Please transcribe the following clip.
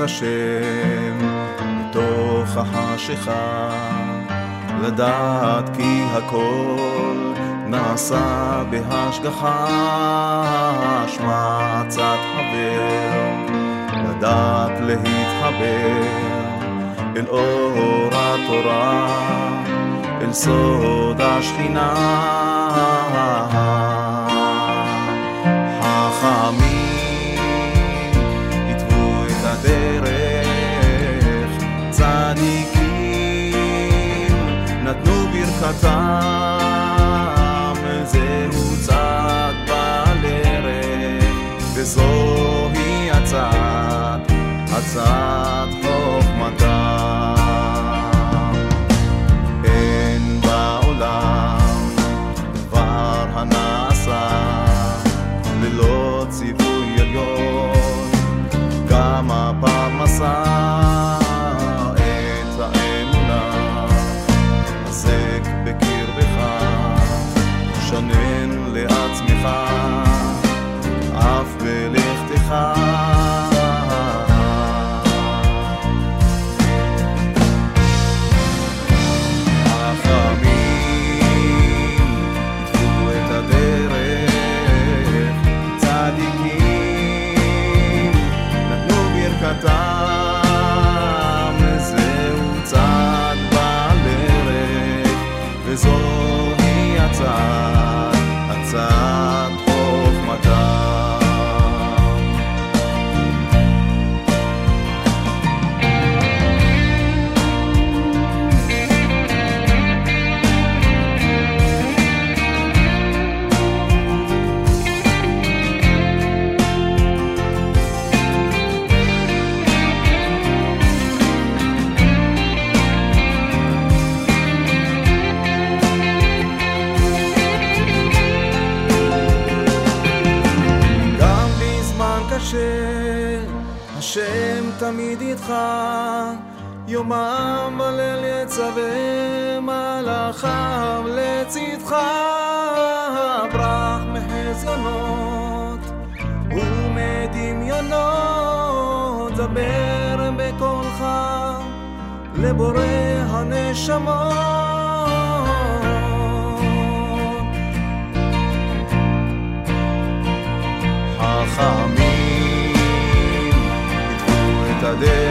השם בתוך החשיכה, לדעת כי הכל נעשה בהשגחה, שמע עצת חבר, לדעת להתחבר אל אור התורה, אל סוד השכינה. חתם, זהו צד בעל ערך, וזוהי הצד, הצד far. השם תמיד איתך, יומם וליל יצווה מלאכיו לצדך, ברח מחזיונות ומדמיונות, דבר בקולך לבורא הנשמות. verdadero.